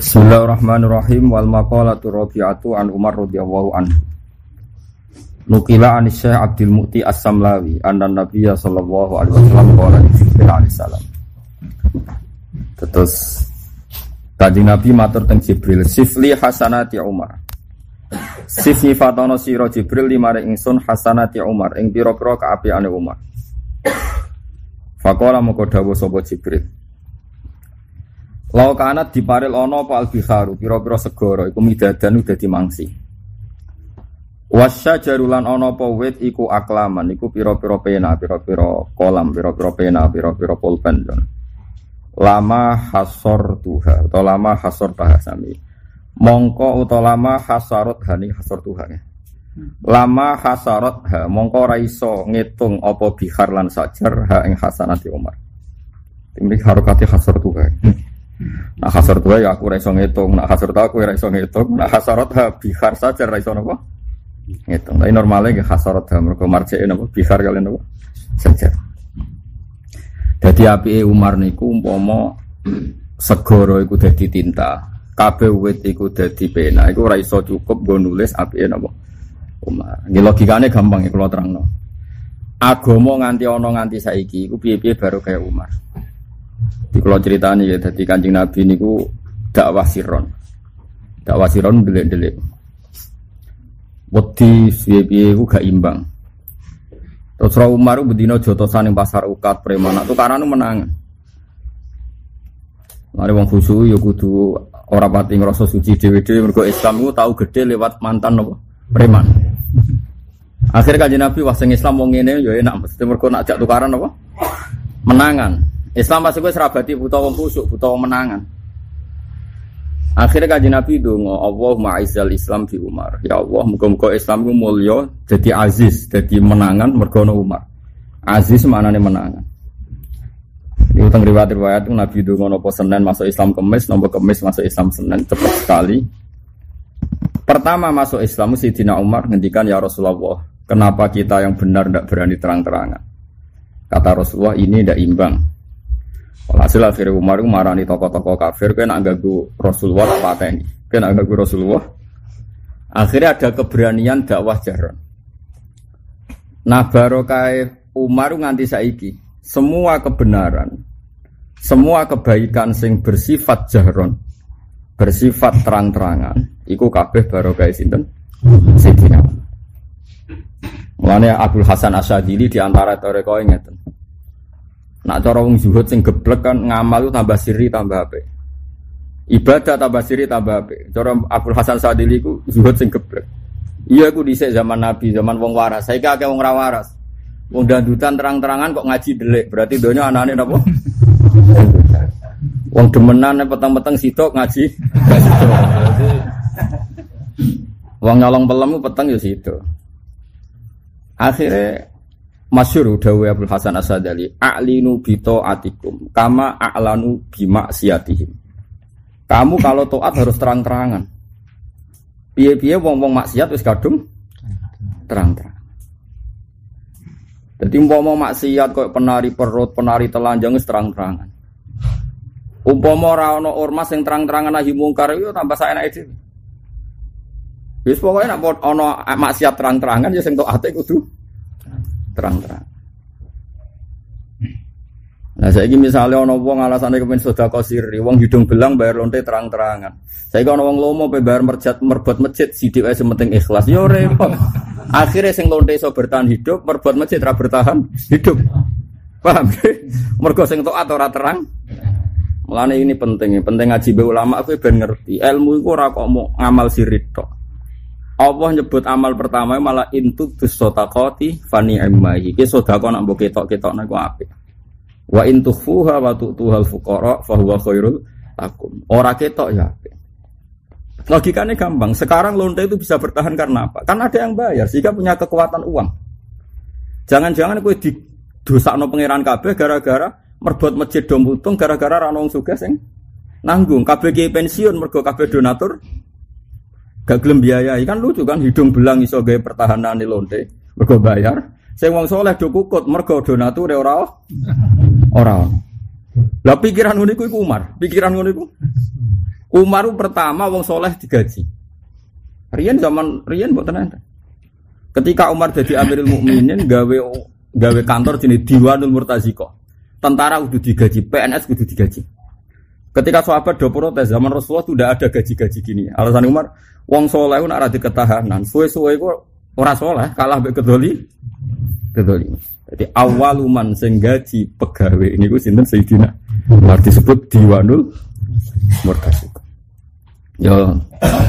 Bismillahirrahmanirrahim wal maqalatu rabi'atu an Umar radhiyallahu anhu. Nukila an Syekh Abdul Mu'ti As-Samlawi anna Nabiy sallallahu alaihi wasallam qala Jibril alaihi salam. Terus Kanjeng Nabi matur teng Jibril, "Sifli hasanati Umar." Sif nyifatono sira Jibril limare ingsun hasanati Umar ing pira-pira kaapiane Umar. Fakola moko dawuh sapa Jibril. Lau kanat diparil ono apa albiharu piro-piro segoro iku midadan udah dimangsi. Wasya jarulan ono apa wit iku aklaman iku piro-piro pena, piro-piro kolam, piro-piro pena, piro-piro pulpen. Lama hasor tuha atau lama hasor bahasami. Mongko atau lama hasarot hani hasor tuha. Lama hasarot ha mongko raiso ngitung apa bihar lan sajar ha ing hasanati Umar. Ini harokati hasor tuha. Nah hasar tua ya aku raiso ngitung, nah hasar tua aku raiso ngitung, nah hasarot ha bihar saja raiso nopo ngitung. Tapi normalnya gak hasarot ha mereka marjek nopo bihar kalian nopo saja. Jadi api Umar niku umpomo segoro iku dadi tinta, kabeh wit iku dadi pena, iku raiso cukup gue nulis api nopo Umar. Ini logikanya gampang ya kalau terang no. Agomo nganti ono nganti saiki, iku piye-piye baru kayak Umar. Di kalau ceritanya ya, jadi kancing Nabi niku dakwah siron, dakwah siron delik-delik. Wedi piye ku gak imbang. Terus Rasul Umar bedino jotosan yang pasar ukat preman itu karena menang. Mari wong khusu ya kudu ora pati ngrasa suci dhewe-dhewe mergo Islam itu tahu gede lewat mantan apa? Preman. Akhirnya kajian Nabi wah Islam wong ngene ya enak mesti mergo nak jak tukaran apa? Menangan. Islam pasti gue serabati buta wong kusuk, buta wong menangan. Akhirnya kaji Nabi dongo, Allah ma'izal Islam di Umar. Ya Allah, muka-muka Islam itu mulia, jadi aziz, jadi menangan, mergono Umar. Aziz mana nih menangan. Di utang riwayat-riwayat Nabi dongo nopo Senin masuk Islam kemis, nopo kemis masuk Islam Senin, cepat sekali. Pertama masuk Islam Sayyidina Umar ngendikan ya Rasulullah, kenapa kita yang benar tidak berani terang-terangan? Kata Rasulullah ini tidak imbang. Hasil akhirnya Umar itu marani tokoh-tokoh kafir, kan agak Rasulullah apa ini? Kan agak Rasulullah. Akhirnya ada keberanian dakwah jaron. Nah barokai Umar nganti saiki, semua kebenaran, semua kebaikan sing bersifat jaron, bersifat terang-terangan, iku kabeh barokai sinten Sayyidina. Mulane Abdul Hasan Asyadili di antara toreko ngeten. Nak cara wong zuhud sing geblek kan ngamal tambah siri tambah ape. Ibadah tambah siri tambah ape. Cara Abdul Hasan Sadili ku zuhud sing geblek. Iya aku dhisik zaman Nabi, zaman wong waras. Saiki akeh wong ra waras. Wong dandutan terang-terangan kok ngaji delik. Berarti donya anane napa? wong demenan peteng-peteng sitok ngaji. wong nyolong pelem peteng ya sitok. Akhirnya Masyur dawe Abdul Hasan Asadali A'linu bito atikum Kama a'lanu bima siatihim Kamu kalau toat harus terang-terangan. Piye-piye wong-wong maksiat wis kadung Terang-terang Jadi umpama maksiat kok penari perut, penari telanjang terang-terangan. Umpama ora ana ormas sing terang-terangan nahi mungkar yo tambah saenake dhewe. Wis pokoke nek ana maksiat terang-terangan ya sing toate kudu terang-terang. Nah, saya misalnya ono wong alasannya kepen sudah siri, wong hidung belang bayar lonte terang-terangan. Saya kalau wong lomo bayar merjat merbot masjid, sidik aja ikhlas. Yo repot. Akhirnya sing lonte so bertahan hidup, merbot masjid ra bertahan hidup. Paham? Mergo sing taat ora terang. Mulane ini penting, penting ngaji be ulama aku ben ngerti. Ilmu iku ora kok mau ngamal sirik tok. Allah nyebut amal pertama malah intu bisotaqati fani emmahi. Ki sedekah nak mbok ketok-ketok niku apik. Wa intu fuha wa tu'tuhal fuqara fa huwa khairul lakum. Ora ketok ya. Logikanya gampang. Sekarang lonte itu bisa bertahan karena apa? Karena ada yang bayar, sehingga punya kekuatan uang. Jangan-jangan kue di dosa no pangeran kabeh gara-gara merbot masjid dom butung gara-gara ranong sugas sing nanggung kabeh pensiun mergo kabeh donatur Gak gelem biayai kan lucu kan hidung belang iso gawe pertahanan di lonte. Mergo bayar. Sing wong soleh do kukut mergo donatur ora ora. Lah pikiran ngono iku Umar, pikiran ngono iku. Umar pertama wong soleh digaji. Rian zaman Rian buat tenan. Ketika Umar jadi Amirul Mukminin gawe gawe kantor jenis Diwanul Murtaziko. Tentara udah digaji, PNS udah digaji. Ketika sahabat do protes zaman Rasulullah sudah ada gaji-gaji gini. Alasan Umar, wong soleh nak rada ketahanan, suwe-suwe ku ora soleh, kalah be kedoli. Kedoli. Jadi awaluman sing gaji pegawai ini ku sinten Sayyidina Umar disebut Diwanul Murtaziko. Yo,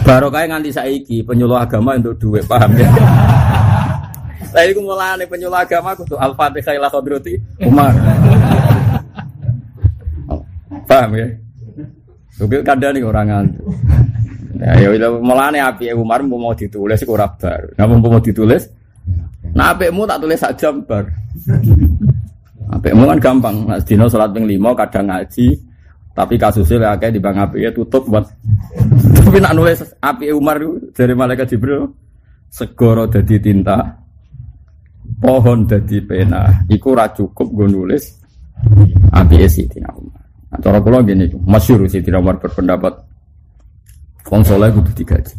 baru kayak nganti saiki penyuluh agama untuk duit, paham ya? Saya itu mulai penyuluh agama aku tuh Al-Fatihah ila Umar. Paham ya? Oke kadang nih orang ngantuk. Ya, ya udah mulane api Umar mau ditulis iku ora bar. Nah mau ditulis Nah apikmu tak tulis sak jam bar. Apikmu kan gampang. Nah dino salat ping 5 kadang ngaji. Tapi kasusnya kayak di bang api ya tutup buat. Tapi nak nulis api Umar dari malaikat Jibril segoro jadi tinta, pohon jadi pena. Iku ra cukup gue nulis api sih Umar. Nah, cara kula gini, masyhur sih tidak Umar berpendapat wong saleh kudu digaji.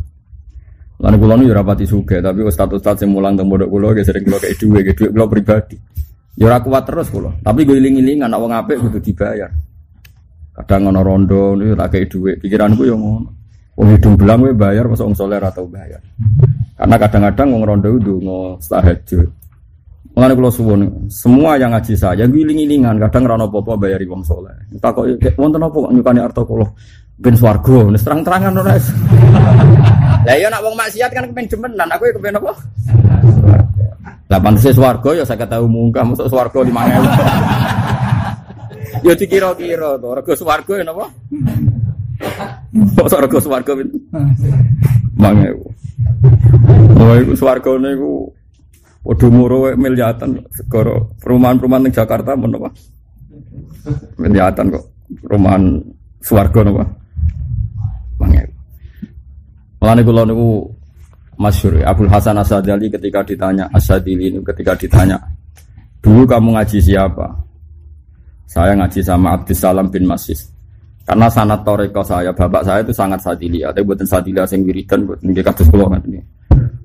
Lan kula nu ya rapati sugih, tapi ustaz-ustaz sing mulang teng pondok kula ge sering kula kei dhuwit, ge dhuwit kula pribadi. Ya ora kuat terus kula, tapi gue iling-ilingan nek wong apik kudu dibayar. Kadang ana rondo niku tak kei dhuwit, pikiranku ya ngono. Wong hidung belang we bayar masa wong atau bayar. Karena kadang-kadang wong rondo itu ndonga tahajud. Mengenai kalau suwon, semua yang ngaji saya giling-gilingan, kadang rano popo bayari wong soleh. Tak kok wonten apa kok nyukani arto kulo ben swargo, nih terang-terangan ora. Lah iya nak wong maksiat kan kepen demenan, aku ya kepen apa? Lah pantes swargo ya saya tahu mungkah masuk swargo di mana. Ya dikira-kira to, rego swargo ya napa? Kok rego swargo pinten? Mangewu. Oh iku swargane niku Waduh muro miliatan segoro perumahan-perumahan di Jakarta pun apa? Miliatan kok perumahan swarga napa? Mangel. Mulane kula niku masyhur Abdul Hasan Asadili ketika ditanya Asadili ini ketika ditanya dulu kamu ngaji siapa? Saya ngaji sama Abdus Salam bin Masis. Karena sanat toreko saya, bapak saya itu sangat sadili. Ada buatan sadili sing wiridan, buatan dia pulau kan ini.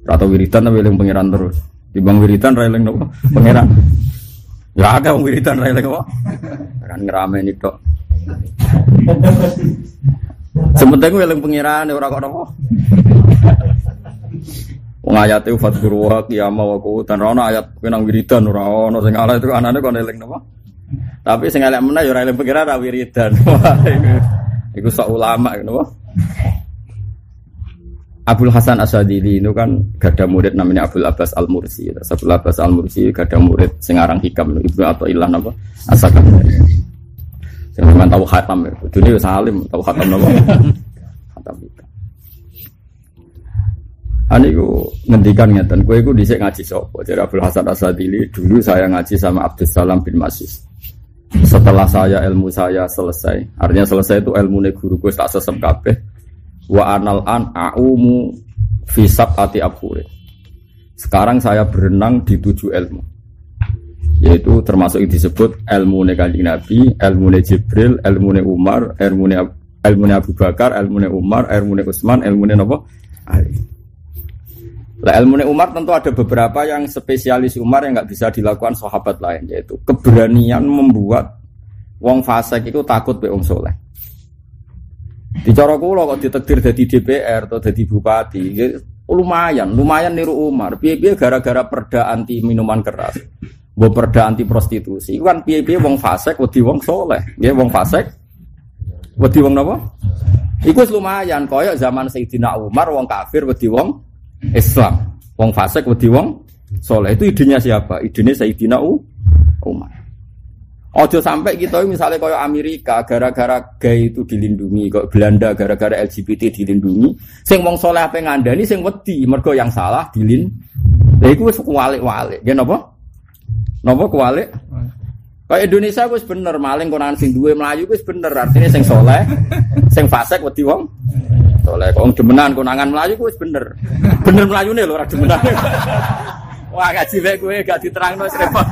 Atau wiridan tapi yang pengiran terus. Di bang wiridan railing nopo pangeran. Ya agak bang wiridan railing nopo. Kan ngerame nih dok. Sementing gue eling pangeran ora kok nopo. Wong ayate fadhkuru wa qiyama wa ora ayat kenang wiridan ora ono sing ala itu anane kon eling nopo. Tapi sing elek meneh ya ora eling pangeran ra wiridan. Iku sok ulama ngono. Abdul Hasan Asadili itu kan gada murid namanya Abdul Abbas Al Mursi. Abdul Abbas Al Mursi gada murid Sengarang Hikam Ibnu atau Ilah apa? Asakan. Jangan tahu khatam ya. Dunia salim tahu khatam apa? Khatam hikam. Ani ku ngendikan ngeten, kue ku dhisik ngaji sapa? Jadi Abdul Hasan Asadili dulu saya ngaji sama Abdul Salam bin Masis. Setelah saya ilmu saya selesai, artinya selesai itu ilmu guru gue tak sesep kabeh wa anal an aumu fisab ati abure. Sekarang saya berenang di tujuh ilmu. Yaitu termasuk yang disebut ilmu kanjeng Nabi, ilmu Jibril, ilmu Umar, ilmu ilmu Abu Bakar, ilmu Umar, ilmu Utsman, ilmu Nabi Ali. Lah ilmu Umar tentu ada beberapa yang spesialis Umar yang nggak bisa dilakukan sahabat lain yaitu keberanian membuat wong fasik itu takut be wong soleh. Di cara kula kok ditekdir jadi DPR atau jadi bupati, ya, lumayan, lumayan niru Umar. Piye-piye gara-gara perda anti minuman keras. Mbok perda anti prostitusi. Kan piye-piye wong fasik wedi wong soleh. Nggih wong fasik wedi wong napa? Iku lumayan koyok zaman Sayyidina Umar wong kafir wedi wong Islam. Wong fasik wedi wong soleh. Itu idenya siapa? Idenya Sayyidina Umar. Ojo sampai kita misalnya kayak Amerika gara-gara gay itu dilindungi, kok Belanda gara-gara LGBT dilindungi, sing wong soleh apa ngandani sing wedi, mergo yang salah dilin. Lha iku wis kualik-walik. Ya napa? Napa kualik? Kayak Indonesia wis bener maling konangan sing duwe Melayu wis bener artinya sing soleh, sing fasik wedi wong soleh. Kok demenan konangan Melayu wis bener. Bener Melayune lho ora demenan. Wah gaji bae kowe gak diterangno repot.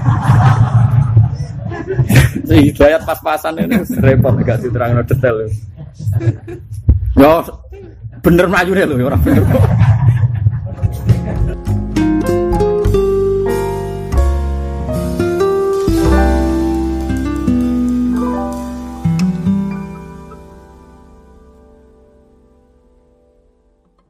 Hidayat pas-pasan ini repot gak diterang detail. Ya Yo bener melayu lho ora bener.